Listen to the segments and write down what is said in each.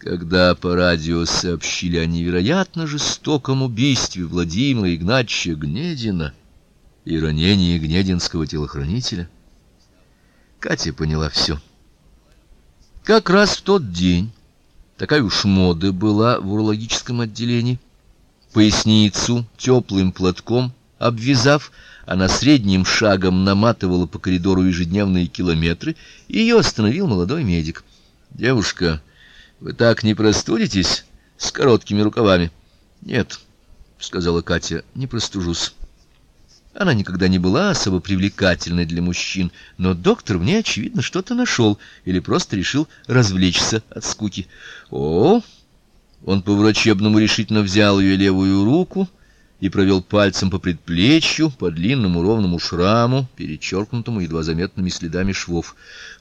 Когда по радио сообщили о невероятно жестоком убийстве Владимира Игнатьевича Гнедина и ранении гнединского телохранителя, Катя поняла все. Как раз в тот день такая уж мода была в урологическом отделении. Поясницу теплым платком обвязав, она средним шагом наматывала по коридору ежедневные километры, и ее остановил молодой медик. "Девушка, вы так не простудитесь с короткими рукавами?" "Нет", сказала Катя. "Не простужусь". Она никогда не была особо привлекательной для мужчин, но доктор в ней очевидно что-то нашел или просто решил развлечься от скуки. О, он по-врачебному решительно взял ее левую руку и провел пальцем по предплечью, по длинному ровному шраму, перечеркнутому едва заметными следами швов.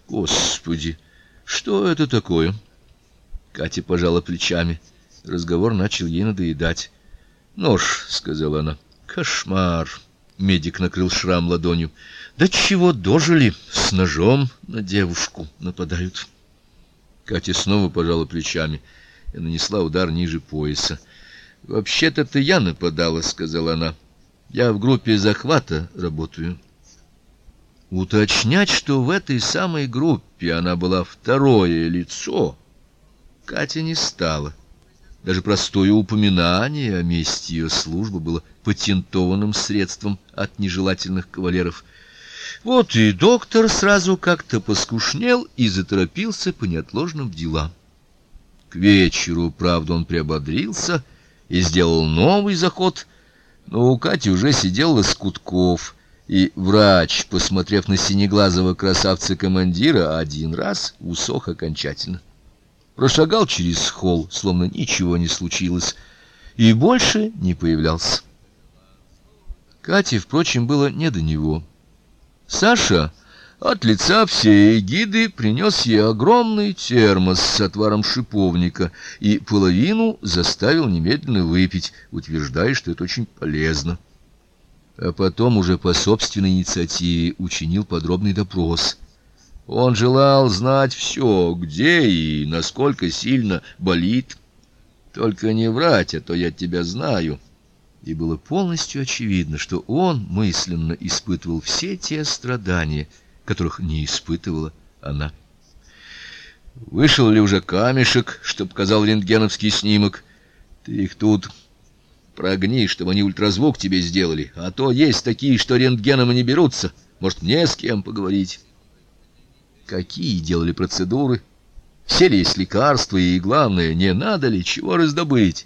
Господи, что это такое? Катя пожала плечами. Разговор начал ей надоедать. "Нож", сказала она. "Кошмар". Медик накрыл шрам ладонью. "Да чего дожили? С ножом на девушку нападают". Катя снова пожала плечами и нанесла удар ниже пояса. Вообще-то это я нападала, сказала она. Я в группе захвата работаю. Уточнять, что в этой самой группе она была второе лицо, Катя не стала. Даже простое упоминание о месте ее службы было патентованным средством от нежелательных кавалеров. Вот и доктор сразу как-то поскушнел и заторопился по неотложным делам. К вечеру, правда, он приободрился и сделал новый заход, но у Кати уже сидел Лоскутков, и врач, посмотрев на синеглазого красавца-командира один раз, усох окончательно. Прошагал через холл, словно ничего не случилось, и больше не появлялся. Кате, впрочем, было не до него. Саша от лица всей гиды принес ей огромный термос с отваром шиповника и половину заставил немедленно выпить, утверждая, что это очень полезно. А потом уже по собственной инициативе учинил подробный допрос. Он желал знать все, где и насколько сильно болит. Только не врать, а то я тебя знаю. И было полностью очевидно, что он мысленно испытывал все те страдания, которых не испытывала она. Вышел ли уже камешек, что показал рентгеновский снимок? Ты их тут прогни, чтобы они ультразвук тебе сделали, а то есть такие, что рентгеном и не берутся. Может, мне с кем поговорить? Какие делали процедуры? Все ли есть лекарства и, главное, не надо ли чего раздобыть?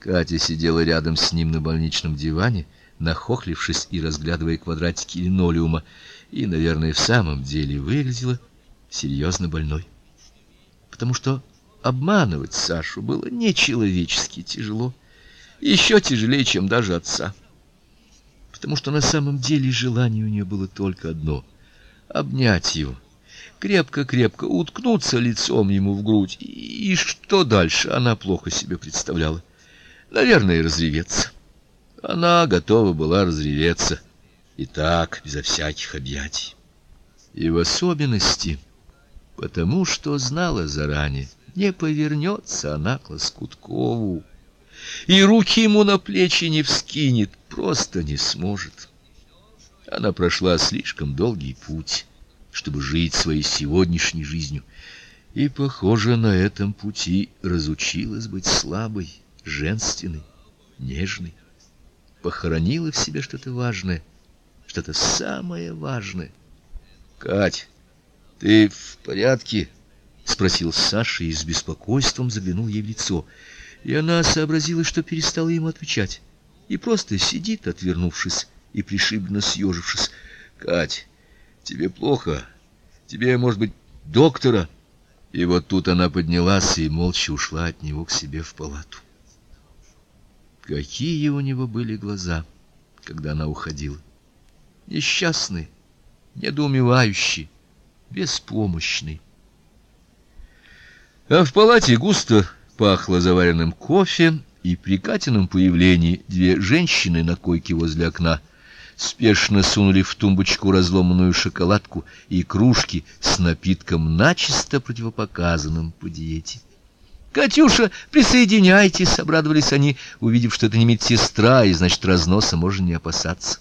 Катя сидела рядом с ним на больничном диване, нахохлившись и разглядывая квадратики линолеума и, наверное, в самом деле выглядела серьезно больной. Потому что обманывать Сашу было нечеловечески тяжело, еще тяжелее, чем даже отца. Потому что на самом деле желание у нее было только одно обнять его, крепко-крепко уткнуться лицом ему в грудь. И что дальше, она плохо себе представляла. Наверное, разреветься. Она готова была разреветься и так, безо всяких объятий. И в особенности потому, что знала заранее, не повернется она к Лоскуткову, и руки ему на плечи не вскинет, просто не сможет. Она прошла слишком долгий путь, чтобы жить своей сегодняшней жизнью, и, похоже, на этом пути разучилась быть слабой, женственной, нежной, похоронила в себе что-то важное — что-то самое важное. Кать, ты в порядке? спросил Саша и с беспокойством заглянул ей в лицо. И она сообразила, что перестала ему отвечать, и просто сидит, отвернувшись и пришибленно съежившись. Кать, тебе плохо? Тебе, может быть, доктора? И вот тут она поднялась и молча ушла от него к себе в палату. Какие у него были глаза, когда она уходила несчастный, недоумевающий, беспомощный. А в палате густо пахло заваренным кофе, и при Катином появлении две женщины на койке возле окна спешно сунули в тумбочку разломанную шоколадку и кружки с напитком начисто противопоказанным по диете. Катюша, присоединяйтесь!» — обрадовались они, увидев, что это не медсестра, и, значит, разноса можно не опасаться.